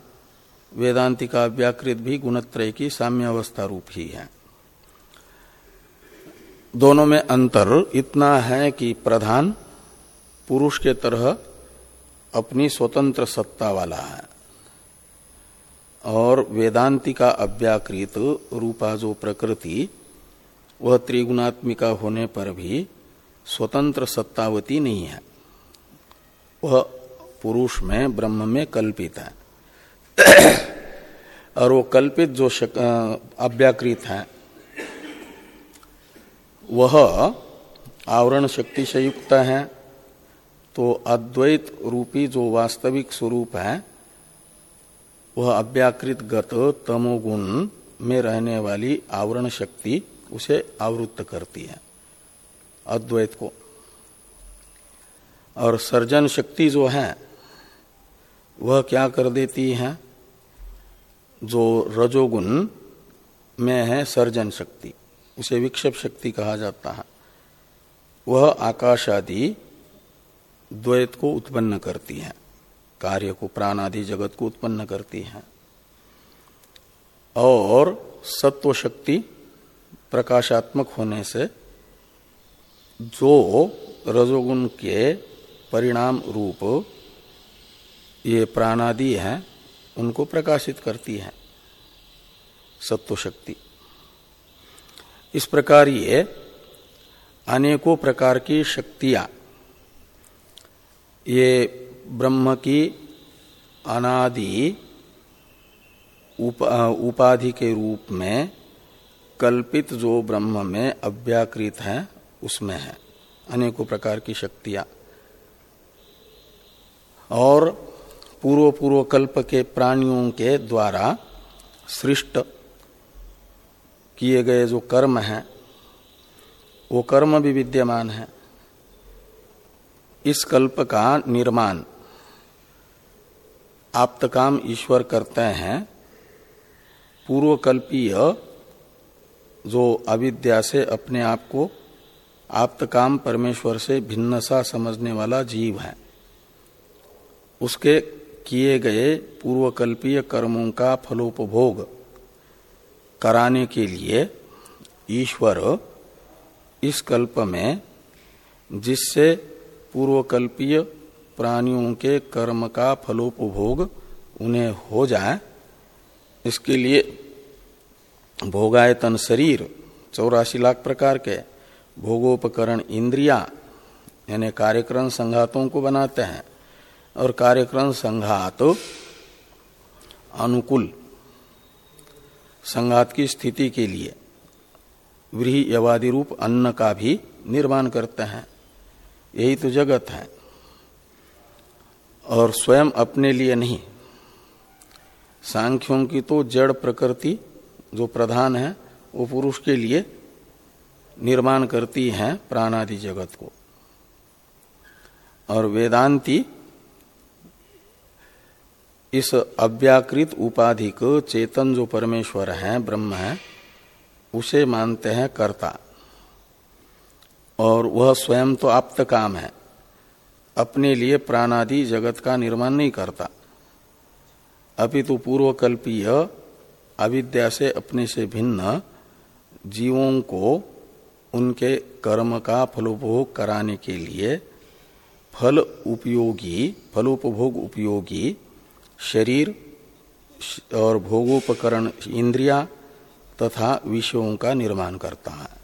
वेदांति का व्याकृत भी गुणत्रय की साम्यावस्था रूप ही है। दोनों में अंतर इतना है कि प्रधान पुरुष के तरह अपनी स्वतंत्र सत्ता वाला है। और वेदांति का अव्याकृत रूपा जो प्रकृति, वह त्रिगुणात्मिका होने पर भी स्वतंत्र सत्तावती नहीं है। वह पुरुष में, ब्रह्म में कल्पित है। और वो कल्पित जो अव्याकृत है, वह आवरण शक्ति से युक्त है तो अद्वैत रूपी जो वास्तविक स्वरूप है, वह अव्याकृत गत तमोगुण में रहने वाली आवरण शक्ति उसे आवृत्त करती है, अद्वैत को। और सर्जन शक्ति जो है वह क्या कर देती है? जो रजोगुण में है सर्जन शक्ति, उसे विक्षेप शक्ति कहा जाता है। वह आकाश आदि द्वैत को उत्पन्न करती है, कार्य को प्राण आदि जगत को उत्पन्न करती है। और सत्व शक्ति प्रकाशात्मक होने से जो रजोगुण के परिणाम रूप ये प्राणादि हैं उनको प्रकाशित करती है सत्व शक्ति इस प्रकार ये अनेकों प्रकार की शक्तियाँ ये ब्रह्म की अनादि उप, उपाधि के रूप में कल्पित जो ब्रह्म में अव्याकृत है उसमें है अनेकों प्रकार की शक्तियाँ। और पूर्व पूर्व कल्प के प्राणियों के द्वारा सृष्ट किए गए जो कर्म हैं, वो कर्म भी विद्यमान है। इस कल्प का निर्माण आप्तकाम ईश्वर करते हैं। पूर्वकल्पीय जो अविद्या से अपने आप को आप्तकाम परमेश्वर से भिन्न सा समझने वाला जीव है, उसके किए गए पूर्वकल्पीय कर्मों का फलोपभोग कराने के लिए ईश्वर इस कल्प में, जिससे पूर्वकल्पीय प्राणियों के कर्म का फलोपभोग उन्हें हो जाए, इसके लिए भोगायतन शरीर चौरासी लाख प्रकार के भोगोपकरण इंद्रिया, यानी कार्यक्रम संघातों को बनाते हैं। और कार्यक्रम संघात अनुकूल संघात की स्थिति के लिए व्रीही यवादि रूप अन्न का भी निर्माण करते हैं। यही तो जगत है। और स्वयं अपने लिए नहीं। सांख्यों की तो जड़ प्रकृति जो प्रधान है, वो पुरुष के लिए निर्माण करती है प्राणादि जगत को। और वेदांती इस अव्याकृत उपाधि को चेतन जो परमेश्वर है, ब्रह्म है, उसे मानते हैं कर्ता। और वह स्वयं तो आप्त काम है। अपने लिए प्राणादि जगत का निर्माण नहीं करता। अपितु पूर्वकल्पीय अविद्या से अपने से भिन्न जीवों को उनके कर्म का फलोपभोग कराने के लिए फल उपयोगी, फलोपभोग उपयोगी शरीर और भोगोपकरण इंद्रिया तथा विषयों का निर्माण करता है।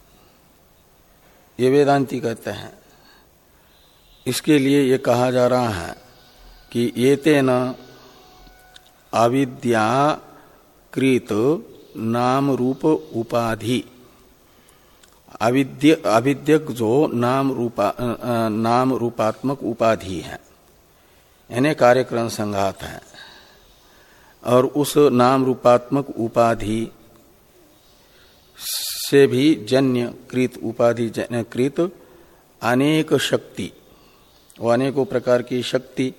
ये वेदांति कहते हैं। इसके लिए ये कहा जा रहा है कि ये तेन अविद्या कृत नाम रूप उपाधि। अविद्य, अविद्यक जो नाम रूपा नाम रूपात्मक उपाधि है। यानी कार्यक्रम संघात है। और उस नाम रूपात्मक उपाधि से भी जन्य कृत उपाधि कृत अनेक शक्ति वो अनेकों प्रकार की शक्ति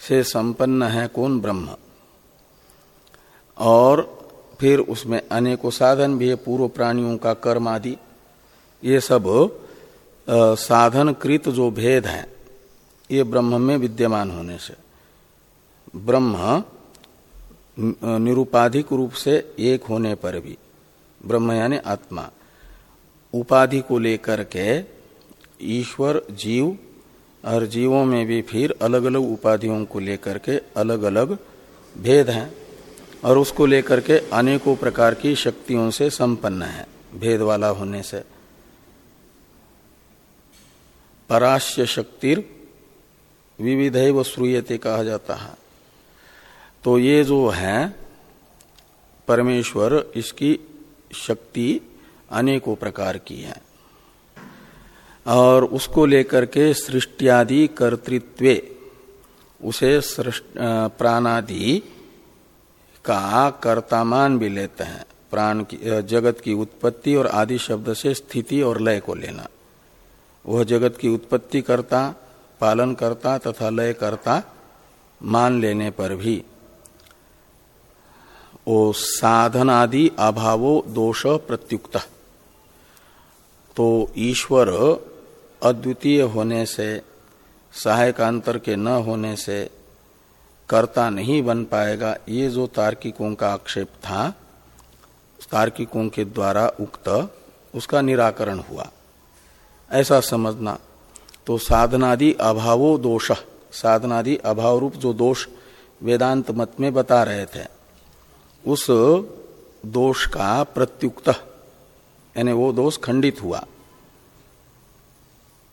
से संपन्न है कौन ब्रह्म। और फिर उसमें अनेकों साधन भी है, पूर्व प्राणियों का कर्म आदि, ये सब साधन कृत जो भेद है, ये ब्रह्म में विद्यमान होने से। ब्रह्म निरुपाधिक रूप से एक होने पर भी, ब्रह्म यानी आत्मा। उपाधि को लेकर के ईश्वर, जीव और जीवों में भी फिर अलग अलग उपाधियों को लेकर के अलग अलग भेद हैं और उसको लेकर के अनेकों प्रकार की शक्तियों से संपन्न है, भेद वाला होने से। पराश्य शक्तिर विविध व श्रूयते कहा जाता है। तो ये जो है, परमेश्वर, इसकी शक्ति अनेकों प्रकार की है। और उसको लेकर के सृष्टियादि कर्तृत्व, उसे प्राणादि का कर्तामान भी लेते हैं। प्राण की जगत की उत्पत्ति और आदि शब्द से स्थिति और लय को लेना। वह जगत की उत्पत्ति करता, पालन करता तथा लय करता मान लेने पर भी। वो साधन आदि अभावो दोष प्रत्युक्त। तो ईश्वर अद्वितीय होने से, सहायकांतर के न होने से कर्ता नहीं बन पाएगा, ये जो तार्किकों का आक्षेप था, तार्किकों के द्वारा उक्त, उसका निराकरण हुआ। ऐसा समझना। तो साधनादि अभावो दोष, साधनादि अभाव रूप जो दोष वेदांत मत में बता रहे थे उस दोष का प्रत्युक्त यानी वो दोष खंडित हुआ।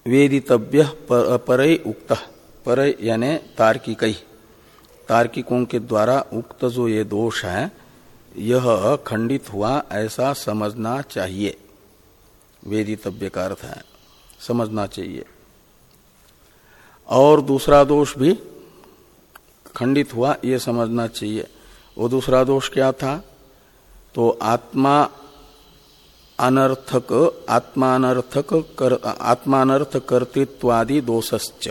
वेदितव्य पर, उक्त पर यानी तार्किक तार्किकों के द्वारा उक्त जो ये दोष है यह खंडित हुआ ऐसा समझना चाहिए। वेदितव्य का अर्थ है समझना चाहिए। और दूसरा दोष भी खंडित हुआ यह समझना चाहिए। वो दूसरा दोष क्या था? तो आत्मा अनर्थक आत्मानर्थक कर, आत्मानर्थ कर्तृत्वादि दोषश्च।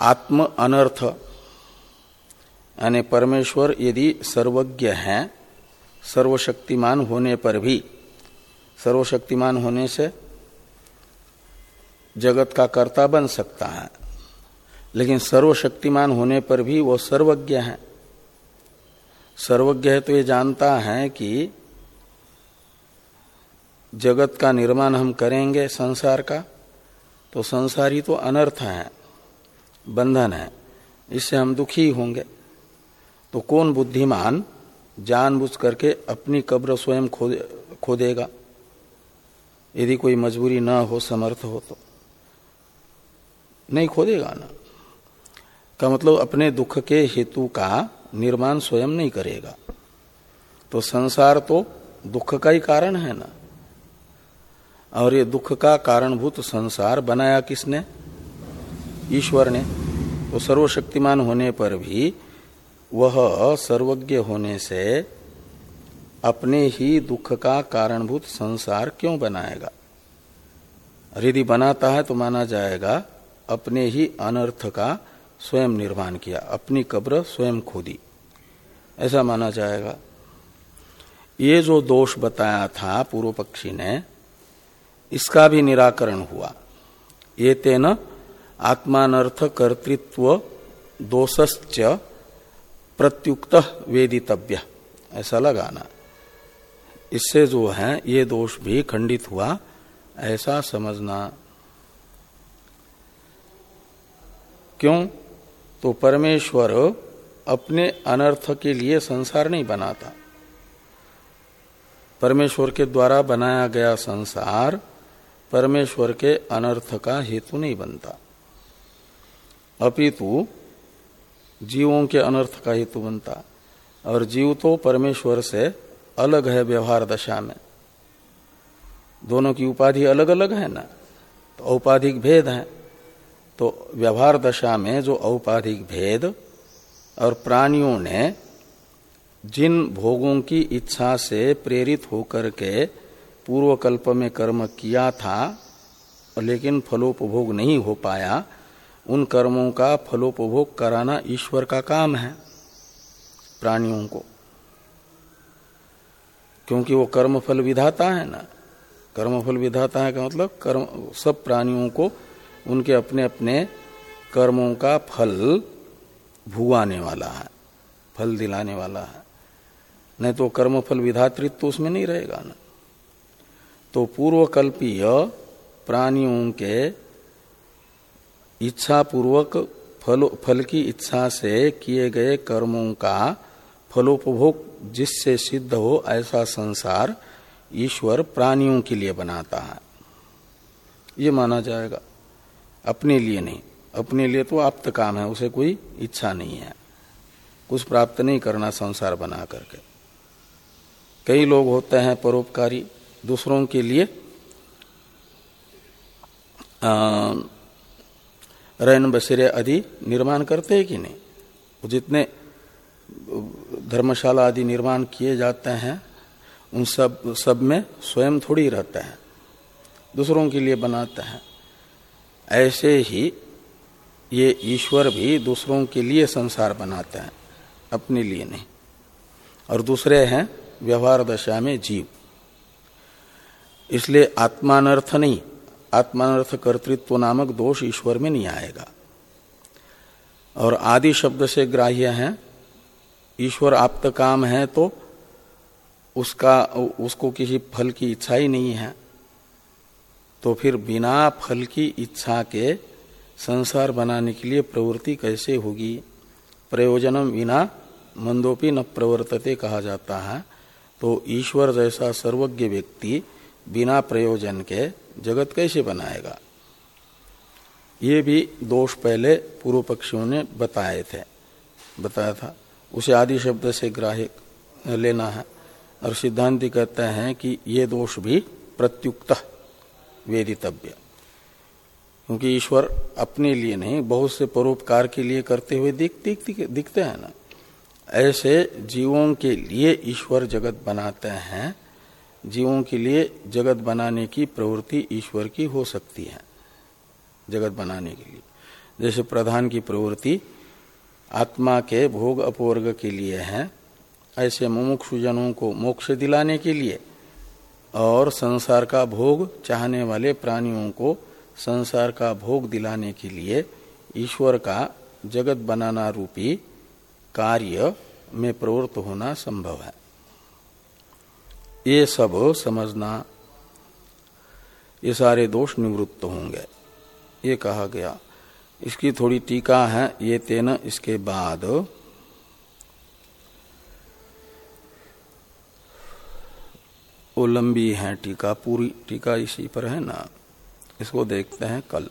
आत्म अनर्थ यानी परमेश्वर यदि सर्वज्ञ है सर्वशक्तिमान होने पर भी सर्वशक्तिमान होने से जगत का कर्ता बन सकता है। लेकिन सर्वशक्तिमान होने पर भी वो सर्वज्ञ है। सर्वज्ञ है तो ये जानता है कि जगत का निर्माण हम करेंगे संसार का तो संसार ही तो अनर्थ है, बंधन है, इससे हम दुखी होंगे। तो कौन बुद्धिमान जानबूझ करके अपनी कब्र स्वयं खोदेगा? यदि कोई मजबूरी ना हो, समर्थ हो तो। नहीं खोदेगा ना। का मतलब अपने दुख के हेतु का निर्माण स्वयं नहीं करेगा। तो संसार तो दुख का ही कारण है ना। और ये दुख का कारणभूत संसार बनाया किसने? ईश्वर ने। तो सर्वशक्तिमान होने पर भी वह सर्वज्ञ होने से अपने ही दुख का कारणभूत संसार क्यों बनाएगा? यदि बनाता है तो माना जाएगा अपने ही अनर्थ का स्वयं निर्माण किया, अपनी कब्र स्वयं खोदी। ऐसा माना जाएगा। ये जो दोष बताया था पूर्व पक्षी ने, इसका भी निराकरण हुआ। ये तेन आत्मानर्थ कर्तृत्व दोषश्च प्रत्युक्त वेदितव्य। ऐसा लगाना। इससे जो है, ये दोष भी खंडित हुआ, ऐसा समझना। क्यों? तो परमेश्वर अपने अनर्थ के लिए संसार नहीं बनाता। परमेश्वर के द्वारा बनाया गया संसार परमेश्वर के अनर्थ का हेतु नहीं बनता। अपितु जीवों के अनर्थ का हेतु बनता, और जीव तो परमेश्वर से अलग है व्यवहार दशा में। दोनों की उपाधि अलग अलग है ना? तो औपाधिक भेद है। तो व्यवहार दशा में जो औपाधिक भेद और प्राणियों ने जिन भोगों की इच्छा से प्रेरित होकर के पूर्व कल्प में कर्म किया था, लेकिन फलोपभोग नहीं हो पाया, उन कर्मों का फलोपभोग कराना ईश्वर का काम है, प्राणियों को। क्योंकि वो कर्म फल विधाता है ना। कर्म फल विधाता है का मतलब कर्म, सब प्राणियों को उनके अपने अपने कर्मों का फल भुआने वाला है, फल दिलाने वाला है। नहीं तो कर्म फल विधातृत्व तो उसमें नहीं रहेगा ना। तो पूर्वकल्पीय प्राणियों के इच्छा पूर्वक फल फल की इच्छा से किए गए कर्मों का फलोपभोग जिससे सिद्ध हो, ऐसा संसार ईश्वर प्राणियों के लिए बनाता है। ये माना जाएगा। अपने लिए नहीं। अपने लिए तो आप्त काम है, उसे कोई इच्छा नहीं है। कुछ प्राप्त नहीं करना संसार बना करके। कई लोग होते हैं परोपकारी, दूसरों के लिए रैन बसेरे आदि निर्माण करते हैं कि नहीं? जितने धर्मशाला आदि निर्माण किए जाते हैं, उन सब सब में स्वयं थोड़ी रहते हैं। दूसरों के लिए बनाते हैं। ऐसे ही ये ईश्वर भी दूसरों के लिए संसार बनाते हैं, अपने लिए नहीं। और दूसरे हैं व्यवहार दशा में जीव। इसलिए आत्मानर्थ नहीं, आत्मानर्थ कर्तृत्व नामक दोष ईश्वर में नहीं आएगा। और आदि शब्द से ग्राह्य है, ईश्वर आप्त काम है तो उसका, उसको किसी फल की इच्छा ही नहीं है। तो फिर बिना फल की इच्छा के संसार बनाने के लिए प्रवृत्ति कैसे होगी? प्रयोजनम बिना मंदोपी न प्रवर्तते कहा जाता है। तो ईश्वर जैसा सर्वज्ञ व्यक्ति बिना प्रयोजन के जगत कैसे बनाएगा? ये भी दोष पहले पूर्व पक्षियों ने बताए थे। बताया था। उसे आदि शब्द से ग्राह्य लेना है। और सिद्धांति कहते हैं कि ये दोष भी प्रत्युक्त। वेदितव्य। क्योंकि ईश्वर अपने लिए नहीं बहुत से परोपकार के लिए करते हुए दिख, दिख, दिख, दिखते हैं ना। ऐसे जीवों के लिए ईश्वर जगत बनाते हैं जीवों के लिए जगत बनाने की प्रवृत्ति ईश्वर की हो सकती है जगत बनाने के लिए। जैसे प्रधान की प्रवृत्ति आत्मा के भोग अपवर्ग के लिए है ऐसे मुमुक्षुजनों को मोक्ष दिलाने के लिए और संसार का भोग चाहने वाले प्राणियों को संसार का भोग दिलाने के लिए ईश्वर का जगत बनाना रूपी कार्य में प्रवृत्त होना संभव है। ये सब समझना, ये सारे दोष निवृत्त होंगे। ये कहा गया, इसकी थोड़ी टीका है, ये तेन इसके बाद वो लंबी है टीका पूरी टीका इसी पर है ना? इसको देखते हैं कल।